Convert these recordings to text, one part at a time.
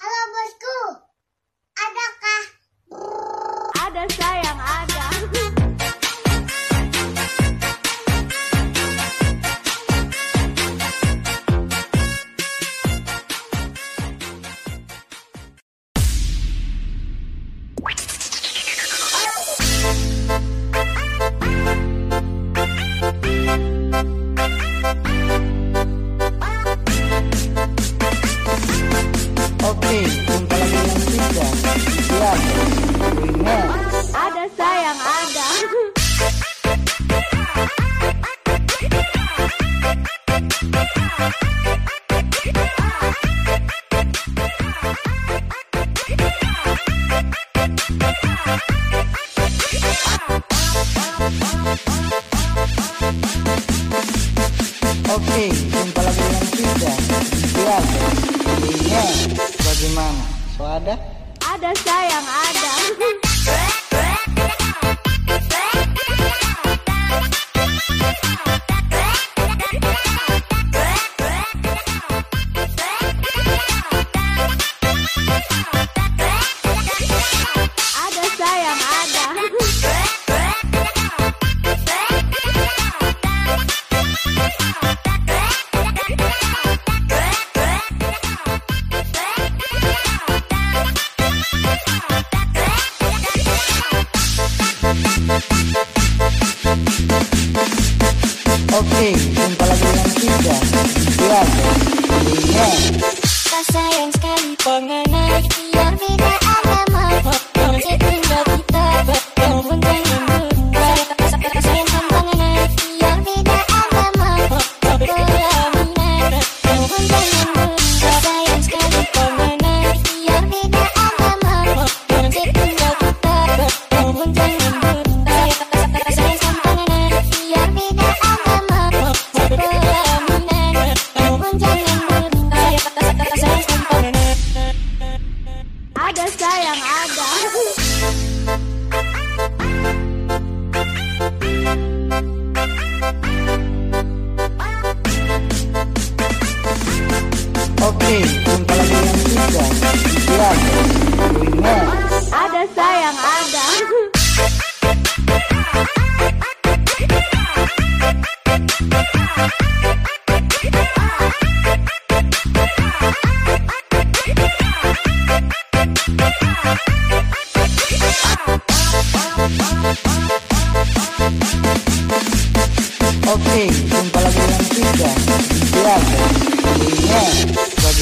Hello, boys, go! ada ada sayang ada Oke, jumpa lagi dengan kita. Bagaimana? ada sayang ada. Ada sayang ada. Panganak dosa yang ada. Oke, jumpa lagi yang tiga, di kelas Ada sayang ada.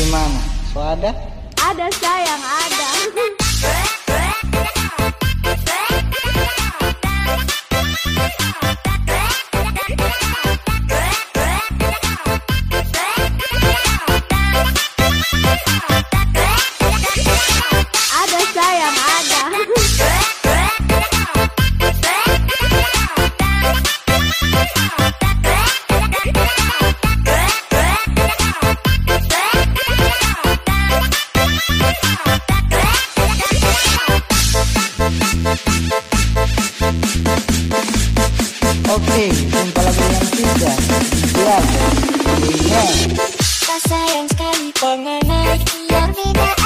Gimana? So ada? Ada sayang, ada. pengenai biar beda